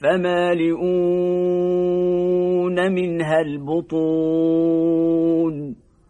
فمالئون منها البطون.